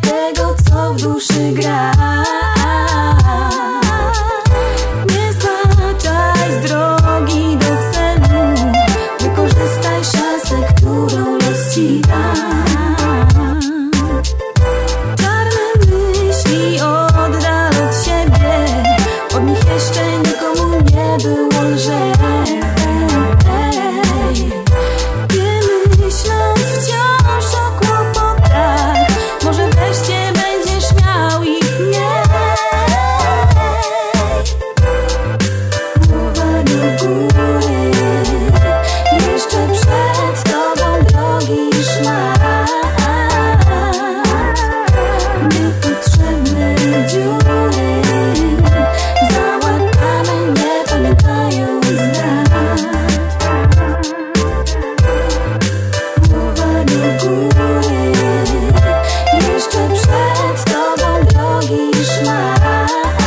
tego, co w duszy gra. ah,